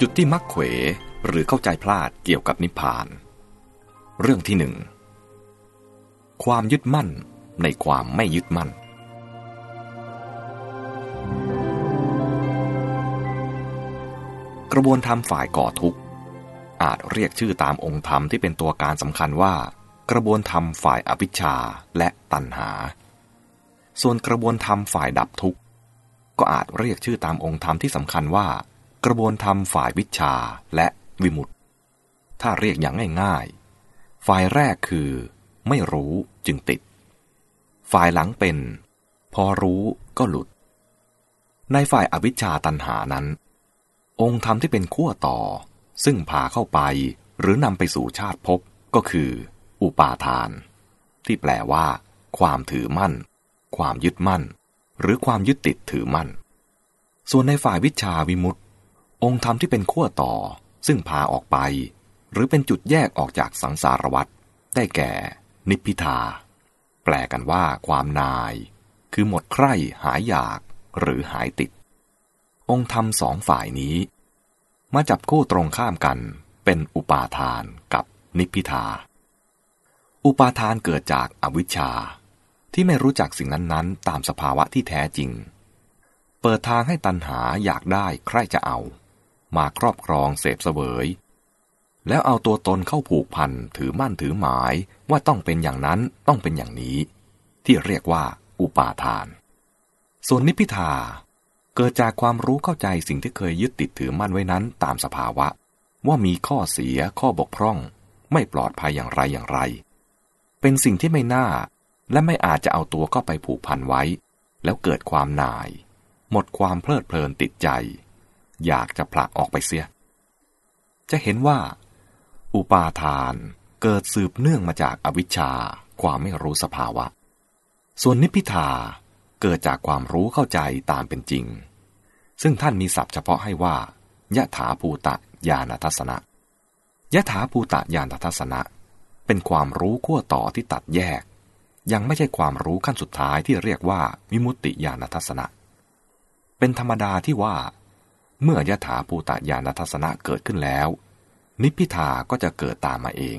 จุดที่มักเขวหรือเข้าใจพลาดเกี่ยวกับนิพพาน เรื่องที่หนึ่งความยึดมั่นในความไม่ยึดมั่น กระบวนธรรมฝ่ายก่อทุกข์อาจเรียกชื่อตามองค์ธรรมที่เป็นตัวการสำคัญว่า กระบวนธรรมฝ่ายอวิชชาและตัณหา ส่วนกระบวนธรรมฝ่ายดับทุกข์ก็อาจเรียกชื่อตามองค์ธรรมที่สำคัญว่า กระบวนธรรมฝ่ายวิชาและวิมุตติถ้าเรียกอย่างง่ายๆ ฝ่ายแรกคือไม่รู้จึงติด ฝ่ายหลังเป็น พอรู้ก็หลุด ในฝ่ายอวิชชาตันหานั้น องค์ธรรมที่เป็นขั้วต่อ ซึ่งพาเข้าไปหรือนำไปสู่ชาติภพก็คือ อุปาทาน ที่แปลว่า ความถือมั่น ความยึดมั่น หรือความยึดติดถือมั่น ส่วนในฝ่ายวิชาวิมุตต องค์ธรรมที่เป็นขั้วต่อ ซึ่งพาออกไป หรือเป็นจุดแยกออกจากสังสารวัฏได้แก่ นิพพิทา แปลกันว่าความนาย คือหมดใคร่หายอยากหรือหายติด องค์ธรรมสองฝ่ายนี้ มาจับคู่ตรงข้ามกันเป็นอุปาทานกับนิพพิทา อุปาทานเกิดจากอวิชชา ที่ไม่รู้จักสิ่งนั้นๆ ตามสภาวะที่แท้จริง เปิดทางให้ตัณหาอยากได้ใครจะเอา มาครอบครองเสพเสวย แล้วเอาตัวตนเข้าผูกพันถือมั่นถือหมายว่าต้องเป็นอย่างนั้นต้องเป็นอย่างนี้ ที่เรียกว่าอุปาทาน ส่วนนิพิทาเกิดจากความรู้เข้าใจสิ่งที่เคยยึดติดถือมั่นไว้นั้นตามสภาวะ ว่ามีข้อเสียข้อบกพร่อง ไม่ปลอดภัยอย่างไรอย่างไร เป็นสิ่งที่ไม่น่าและไม่อาจจะเอาตัวเข้าไปผูกพันไว้ แล้วเกิดความหน่าย หมดความเพลิดเพลินติดใจ อยากจะผลักออกไปเสีย จะเห็นว่า อุปาทานเกิดสืบเนื่องมาจากอวิชชาความไม่รู้สภาวะ ส่วนนิพพิทาเกิดจากความรู้เข้าใจตามเป็นจริง ซึ่งท่านมีศัพท์เฉพาะให้ว่ายะถาภูตะญาณทัศนะยะถาภูตะญาณทัศนะ เป็นความรู้ขั้วต่อที่ตัดแยก ยังไม่ใช่ความรู้ขั้นสุดท้ายที่เรียกว่าวิมุตติญาณทัศนะ เป็นธรรมดาที่ว่า เมื่อยะถาภูตญาณทัศนะเกิดขึ้นแล้ว นิพพิทาก็จะเกิดตามมาเอง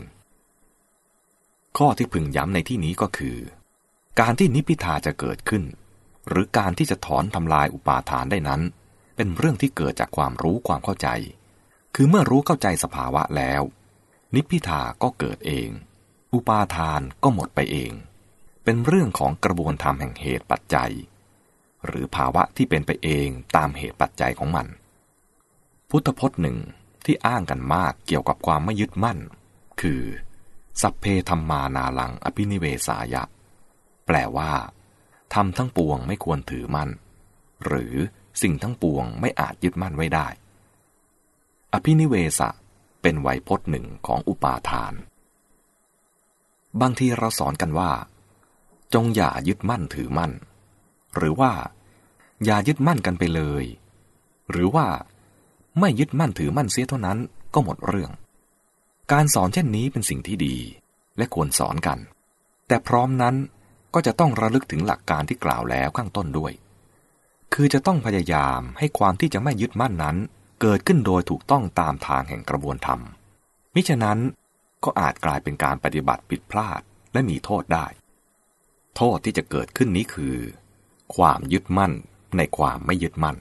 ข้อที่พึงย้ำในที่นี้ก็คือ การที่นิพพิทาจะเกิดขึ้น หรือการที่จะถอนทำลายอุปาทานได้นั้น เป็นเรื่องที่เกิดจากความรู้ความเข้าใจ คือเมื่อรู้เข้าใจสภาวะแล้ว นิพพิทาก็เกิดเอง อุปาทานก็หมดไปเอง เป็นเรื่องของกระบวนธรรมแห่งเหตุปัจจัย หรือภาวะที่เป็นไปเองตามเหตุปัจจัยของมัน พุทธพจน์หนึ่งที่อ้างกันมากเกี่ยวกับความไม่ยึดมั่น คือ สัพเพธรรมานาลังอภินิเวสายะ แปลว่าทำทั้งปวงไม่ควรถือมั่น หรือสิ่งทั้งปวงไม่อาจยึดมั่นไว้ได้ อภินิเวสะเป็นไวยพจน์หนึ่งของอุปาทาน บางทีเราสอนกันว่า จงอย่ายึดมั่นถือมั่น หรือว่า อย่ายึดมั่นกันไปเลย หรือว่า ไม่ยึดมั่นถือมั่นเสียเท่านั้นก็หมดเรื่อง การสอนเช่นนี้เป็นสิ่งที่ดีและควรสอนกัน แต่พร้อมนั้นก็จะต้องระลึกถึงหลักการที่กล่าวแล้วข้างต้นด้วย คือจะต้องพยายามให้ความที่จะไม่ยึดมั่นนั้น เกิดขึ้นโดยถูกต้องตามทางแห่งกระบวนธรรม มิฉะนั้นก็อาจกลายเป็นการปฏิบัติผิดพลาดและมีโทษได้ โทษที่จะเกิดขึ้นนี้คือ ความยึดมั่นในความไม่ยึดมั่น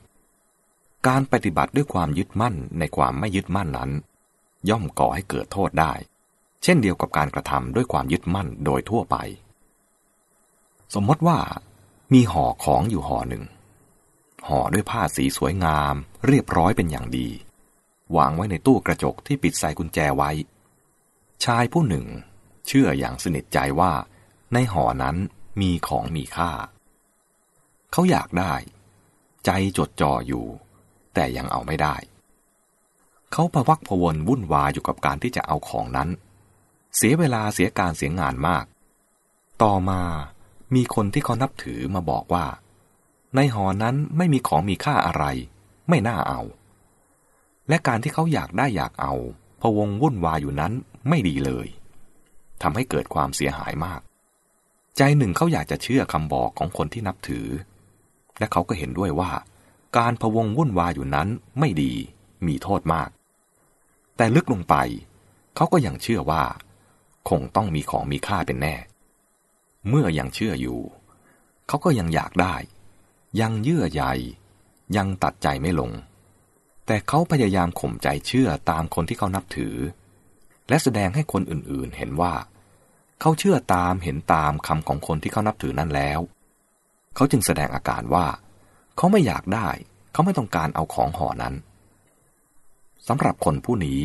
การปฏิบัติด้วยความยึดมั่นในความไม่ยึดมั่นนั้น ย่อมก่อให้เกิดโทษได้ เช่นเดียวกับการกระทำด้วยความยึดมั่นโดยทั่วไป สมมติว่ามีห่อของอยู่ห่อหนึ่งห่อด้วยผ้าสีสวยงาม เรียบร้อยเป็นอย่างดี วางไว้ในตู้กระจกที่ปิดใส่กุญแจไว้ ชายผู้หนึ่ง เชื่ออย่างสนิทใจว่า ในห่อนั้นมีของมีค่า เขาอยากได้ ใจจดจ่ออยู่ แต่ยังเอาไม่ได้ เขาพวักพวนวุ่นวายอยู่กับการที่จะเอาของนั้น เสียเวลาเสียการเสียงานมาก ต่อมามีคนที่เขานับถือมาบอกว่า ในหอนั้นไม่มีของมีค่าอะไร ไม่น่าเอา และการที่เขาอยากได้อยากเอาพวงวุ่นวายอยู่นั้นไม่ดีเลยทำให้เกิดความเสียหายมาก ใจหนึ่งเขาอยากจะเชื่อคำบอกของคนที่นับถือ และเขาก็เห็นด้วยว่า การพวงวุ่นวายอยู่นั้นไม่ดีมีโทษมาก แต่ลึกลงไป เขาก็ยังเชื่อว่า คงต้องมีของมีค่าเป็นแน่ เมื่อยังเชื่ออยู่ เขาก็ยังอยากได้ ยังเยื่อใยยังตัดใจไม่ลง แต่เขาพยายามข่มใจเชื่อตามคนที่เขานับถือ และแสดงให้คนอื่นๆเห็นว่า เขาเชื่อตามเห็นตามคำของคนที่เขานับถือนั่นแล้ว เขาจึงแสดงอาการว่า เขาไม่อยากได้ เขาไม่ต้องการเอาของห่อนั้นสำหรับคนผู้นี้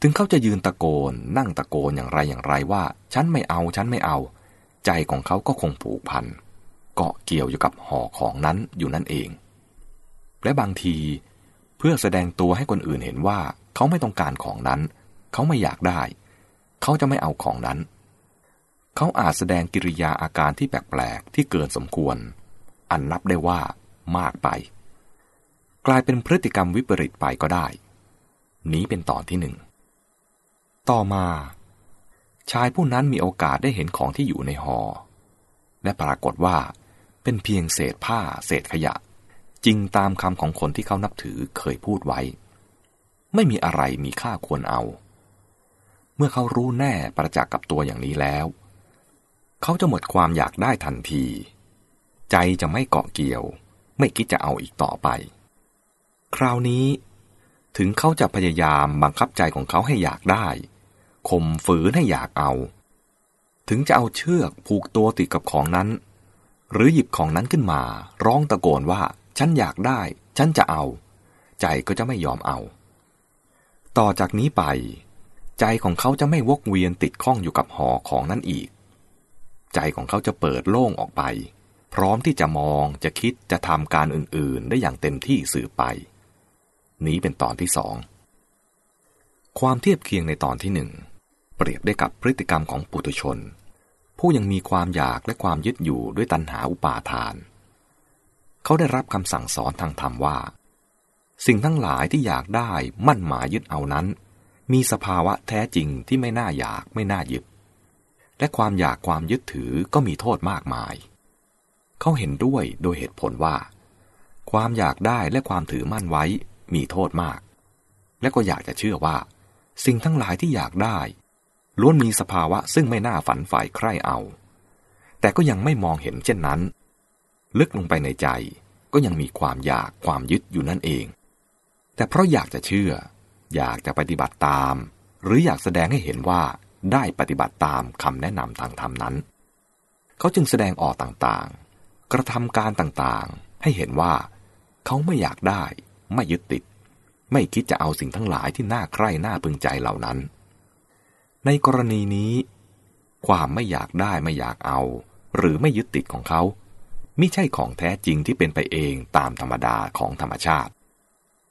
ถึงเขาจะยืนตะโกน นั่งตะโกนอย่างไรอย่างไรว่า ฉันไม่เอาฉันไม่เอา ใจของเขาก็คงผูกพันเกาะเกี่ยวอยู่กับห่อของนั้นอยู่นั่นเอง และบางทีเพื่อแสดงตัวให้คนอื่นเห็นว่า เขาไม่ต้องการของนั้น เขาไม่อยากได้ เขาจะไม่เอาของนั้น เขาอาจแสดงกิริยาอาการที่แปลกๆที่เกินสมควร อันนับได้ว่า มากไป กลายเป็นพฤติกรรมวิปริตไปก็ได้ นี้เป็นตอนที่หนึ่ง ต่อมา ชายผู้นั้นมีโอกาสได้เห็นของที่อยู่ในหอ และปรากฏว่าเป็นเพียงเศษผ้าเศษขยะ จริงตามคำของคนที่เขานับถือเคยพูดไว้ ไม่มีอะไรมีค่าควรเอา เมื่อเขารู้แน่ประจักษ์กับตัวอย่างนี้แล้ว เขาจะหมดความอยากได้ทันที ใจจะไม่เกาะเกี่ยว ไม่คิดจะเอาอีกต่อไป คราวนี้ ถึงเขาจะพยายามบังคับใจของเขาให้อยากได้ข่มฝืนให้อยากเอา ถึงจะเอาเชือกผูกตัวติดกับของนั้น หรือหยิบของนั้นขึ้นมา ร้องตะโกนว่า ฉันอยากได้ ฉันจะเอา ใจก็จะไม่ยอมเอา ต่อจากนี้ไป ใจของเขาจะไม่วกเวียนติดข้องอยู่กับห่อของนั้นอีก ใจของเขาจะเปิดโล่งออกไป พร้อมที่จะมองจะคิดจะทำการอื่นๆ ได้อย่างเต็มที่สืบไป นี้เป็นตอนที่สองความเทียบเคียงในตอนที่หนึ่งเปรียบได้กับพฤติกรรมของปุถุชน ผู้ยังมีความอยากและความยึดอยู่ด้วยตัณหาอุปาทาน เขาได้รับคำสั่งสอนทางธรรมว่า สิ่งทั้งหลายที่อยากได้มั่นหมายยึดเอานั้น มีสภาวะแท้จริงที่ไม่น่าอยากไม่น่ายึด และความอยากความยึดถือก็มีโทษมากมาย เขาเห็นด้วยโดยเหตุผลว่า ความอยากได้และความถือมั่นไว้มีโทษมาก และก็อยากจะเชื่อว่า สิ่งทั้งหลายที่อยากได้ล้วนมีสภาวะซึ่งไม่น่าฝันฝ่ายใคร่เอา แต่ก็ยังไม่มองเห็นเช่นนั้น ลึกลงไปในใจก็ยังมีความอยากความยึดอยู่นั่นเอง แต่เพราะอยากจะเชื่อ อยากจะปฏิบัติตาม หรืออยากแสดงให้เห็นว่าได้ปฏิบัติตามคำแนะนำทางธรรมนั้น เขาจึงแสดงออกต่างๆ กระทำการต่างๆ ให้เห็นว่า เขาไม่อยากได้ ไม่ยึดติด ไม่คิดจะเอาสิ่งทั้งหลายที่น่าใคร่น่าพึงใจเหล่านั้น ในกรณีนี้ ความไม่อยากได้ไม่อยากเอา หรือไม่ยึดติดของเขาไม่ใช่ของแท้จริงที่เป็นไปเองตามธรรมดาของธรรมชาติ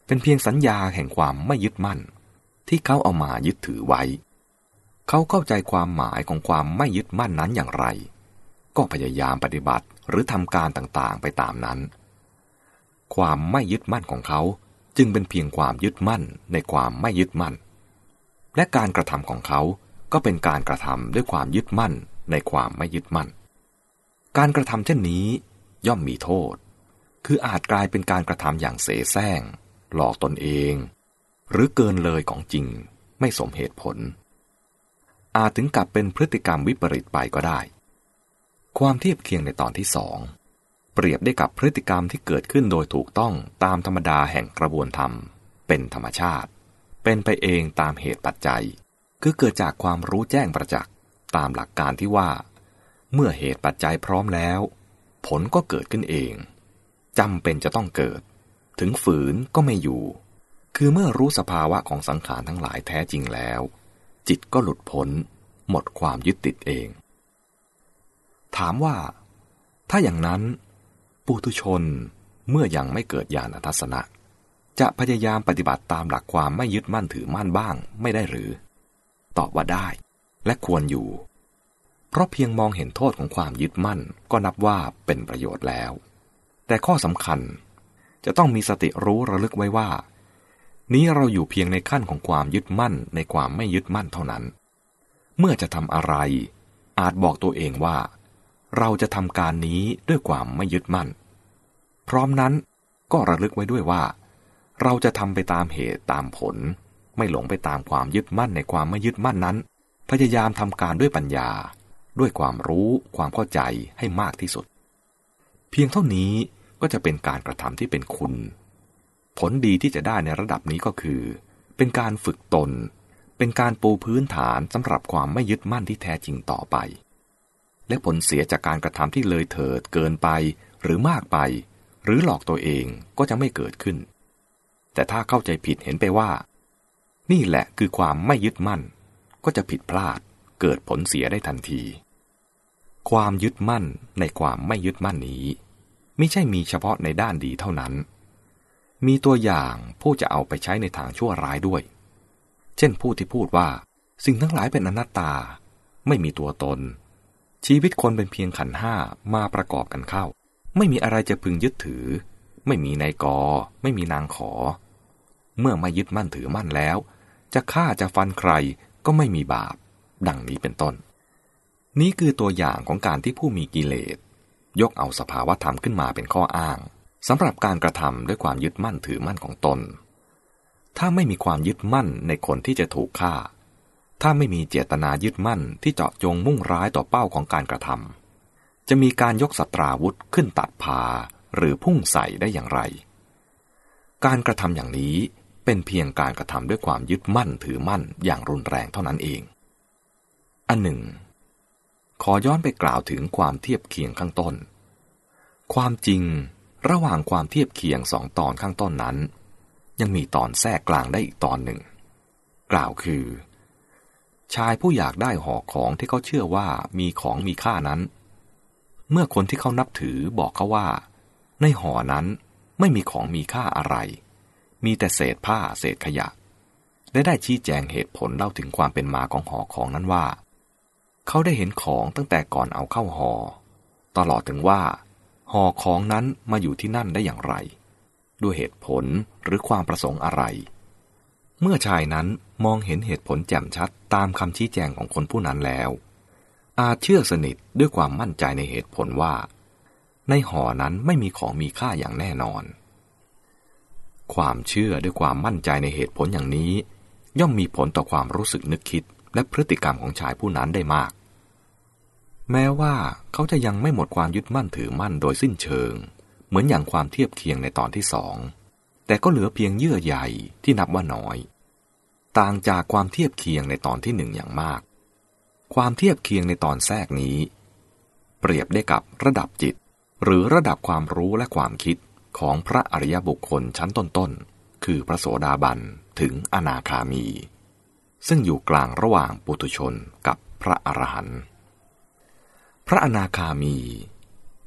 เป็นเพียงสัญญาแห่งความไม่ยึดมั่น ที่เขาเอามายึดถือไว้ เขาเข้าใจความหมายของความไม่ยึดมั่นนั้นอย่างไร ก็พยายามปฏิบัติหรือทำการต่างๆไปตามนั้น ความไม่ยึดมั่นของเขาจึงเป็นเพียงความยึดมั่นในความไม่ยึดมั่น และการกระทำของเขาก็เป็นการกระทำด้วยความยึดมั่นในความไม่ยึดมั่น การกระทำเช่นนี้ย่อมมีโทษ คืออาจกลายเป็นการกระทำอย่างเสแสร้ง หลอกตนเอง หรือเกินเลยของจริงไม่สมเหตุผล อาจถึงกับเป็นพฤติกรรมวิปริตไปก็ได้ ความเทียบเคียงในตอนที่สองเปรียบได้กับพฤติกรรมที่เกิดขึ้นโดยถูกต้องตามธรรมดาแห่งกระบวนธรรม เป็นธรรมชาติ เป็นไปเองตามเหตุปัจจัย คือเกิดจากความรู้แจ้งประจักษ์ตามหลักการที่ว่า เมื่อเหตุปัจจัยพร้อมแล้ว ผลก็เกิดขึ้นเองจำเป็นจะต้องเกิด ถึงฝืนก็ไม่อยู่ คือเมื่อรู้สภาวะของสังขารทั้งหลายแท้จริงแล้ว จิตก็หลุดพ้น หมดความยึดติดเอง ถามว่า ถ้าอย่างนั้น ปุถุชนเมื่อยังไม่เกิดญาณทัศนะ จะพยายามปฏิบัติตามหลักความไม่ยึดมั่นถือมั่นบ้างไม่ได้หรือ ตอบว่าได้และควรอยู่ เพราะเพียงมองเห็นโทษของความยึดมั่นก็นับว่าเป็นประโยชน์แล้ว แต่ข้อสำคัญจะต้องมีสติรู้ระลึกไว้ว่า นี้เราอยู่เพียงในขั้นของความยึดมั่นในความไม่ยึดมั่นเท่านั้น เมื่อจะทำอะไร อาจบอกตัวเองว่า เราจะทำการนี้ด้วยความไม่ยึดมั่น พร้อมนั้นก็ระลึกไว้ด้วยว่า เราจะทำไปตามเหตุตามผล ไม่หลงไปตามความยึดมั่นในความไม่ยึดมั่นนั้น พยายามทำการด้วยปัญญา ด้วยความรู้ความเข้าใจให้มากที่สุด เพียงเท่านี้ก็จะเป็นการกระทำที่เป็นคุณ ผลดีที่จะได้ในระดับนี้ก็คือ เป็นการฝึกตน เป็นการปูพื้นฐานสำหรับความไม่ยึดมั่นที่แท้จริงต่อไป และผลเสียจากการกระทำที่เลยเถิดเกินไป หรือมากไป หรือหลอกตัวเองก็จะไม่เกิดขึ้น แต่ถ้าเข้าใจผิดเห็นไปว่า นี่แหละคือความไม่ยึดมั่น ก็จะผิดพลาดเกิดผลเสียได้ทันที ความยึดมั่นในความไม่ยึดมั่นนี้ไม่ใช่มีเฉพาะในด้านดีเท่านั้น มีตัวอย่างผู้จะเอาไปใช้ในทางชั่วร้ายด้วย เช่นผู้ที่พูดว่า สิ่งทั้งหลายเป็นอนัตตา ไม่มีตัวตน ชีวิตคนเป็นเพียงขันห้ามาประกอบกันเข้า ไม่มีอะไรจะพึงยึดถือ ไม่มีนายกไม่มีนางขอ เมื่อไม่ยึดมั่นถือมั่นแล้ว จะฆ่าจะฟันใครก็ไม่มีบาป ดังนี้เป็นต้น นี้คือตัวอย่างของการที่ผู้มีกิเลส ยกเอาสภาวธรรมขึ้นมาเป็นข้ออ้างสำหรับการกระทำด้วยความยึดมั่นถือมั่นของตน ถ้าไม่มีความยึดมั่นในคนที่จะถูกฆ่า ถ้าไม่มีเจตนายึดมั่นที่เจาะจงมุ่งร้ายต่อเป้าของการกระทำจะมีการยกสตราวุธขึ้นตัดพาหรือพุ่งใส่ได้อย่างไร การกระทำอย่างนี้เป็นเพียงการกระทำด้วยความยึดมั่นถือมั่นอย่างรุนแรงเท่านั้นเอง อันหนึ่ง ขอย้อนไปกล่าวถึงความเทียบเคียงข้างต้น ความจริงระหว่างความเทียบเคียงสองตอนข้างต้นนั้น ยังมีตอนแทรกกลางได้อีกตอนหนึ่ง กล่าวคือ ชายผู้อยากได้ห่อของที่เขาเชื่อว่ามีของมีค่านั้น เมื่อคนที่เขานับถือบอกเขาว่า ในห่อนั้นไม่มีของมีค่าอะไร มีแต่เศษผ้าเศษขยะ และได้ชี้แจงเหตุผลเล่าถึงความเป็นมาของห่อของนั้นว่า เขาได้เห็นของตั้งแต่ก่อนเอาเข้าหอ่อตลอดถึงว่าห่อของนั้นมาอยู่ที่นั่นได้อย่างไร ด้วยเหตุผลหรือความประสงค์อะไร เมื่อชายนั้นมองเห็นเหตุผลแจ่มชัดตามคำชี้แจงของคนผู้นั้นแล้ว อาจเชื่อสนิทด้วยความมั่นใจในเหตุผลว่า ในห่อนั้นไม่มีของมีค่าอย่างแน่นอน ความเชื่อด้วยความมั่นใจในเหตุผลอย่างนี้ ย่อมมีผลต่อความรู้สึกนึกคิดและพฤติกรรมของชายผู้นั้นได้มาก แม้ว่าเขาจะยังไม่หมดความยึดมั่นถือมั่นโดยสิ้นเชิง เหมือนอย่างความเทียบเคียงในตอนที่สองแต่ก็เหลือเพียงเยื่อใยที่นับว่าน้อย ต่างจากความเทียบเคียงในตอนที่หนึ่งอย่างมาก ความเทียบเคียงในตอนแทรกนี้ เปรียบได้กับระดับจิต หรือระดับความรู้และความคิดของพระอริยบุคคลชั้นต้นๆ คือพระโสดาบันถึงอนาคามี ซึ่งอยู่กลางระหว่างปุถุชนกับพระอรหันต์ พระอนาคามี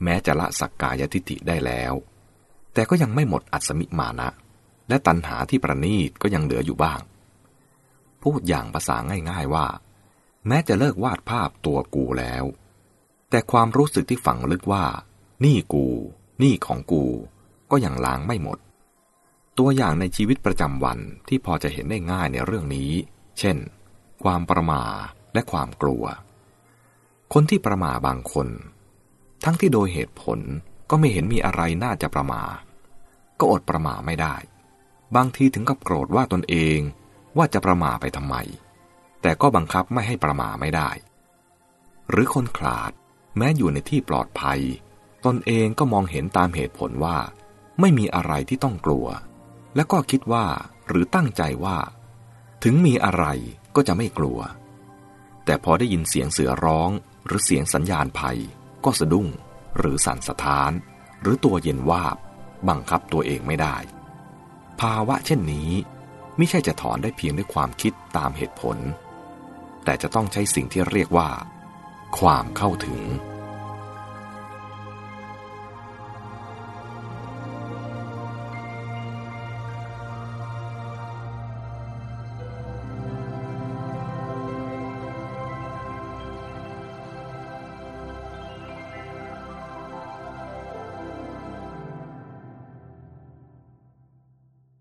แม้จะละสักกายทิฏฐิได้แล้ว แต่ก็ยังไม่หมดอัศมิมานะ และตัณหาที่ประณีตก็ยังเหลืออยู่บ้าง พูดอย่างภาษาง่าย ๆว่า แม้จะเลิกวาดภาพตัวกูแล้ว แต่ความรู้สึกที่ฝังลึกว่า นี่กู นี่ของกู ก็ยังล้างไม่หมด ตัวอย่างในชีวิตประจำวันที่พอจะเห็นได้ง่ายในเรื่องนี้ เช่น ความประมาและความกลัว คนที่ประมาบางคน ทั้งที่โดยเหตุผลก็ไม่เห็นมีอะไรน่าจะประมา ก็อดประมาไม่ได้ บางทีถึงกับโกรธว่าตนเอง ว่าจะประมาไปทำไม แต่ก็บังคับไม่ให้ประมาไม่ได้ หรือคนขลาดแม้อยู่ในที่ปลอดภัย ตนเองก็มองเห็นตามเหตุผลว่า ไม่มีอะไรที่ต้องกลัว และก็คิดว่าหรือตั้งใจว่า ถึงมีอะไรก็จะไม่กลัว แต่พอได้ยินเสียงเสือร้องหรือเสียงสัญญาณภัย ก็สะดุ้ง หรือสั่นสะท้าน หรือตัวเย็นวาบ บังคับตัวเองไม่ได้ ภาวะเช่นนี้ ไม่ใช่จะถอนได้เพียงด้วยความคิดตามเหตุผล แต่จะต้องใช้สิ่งที่เรียกว่า ความเข้าถึง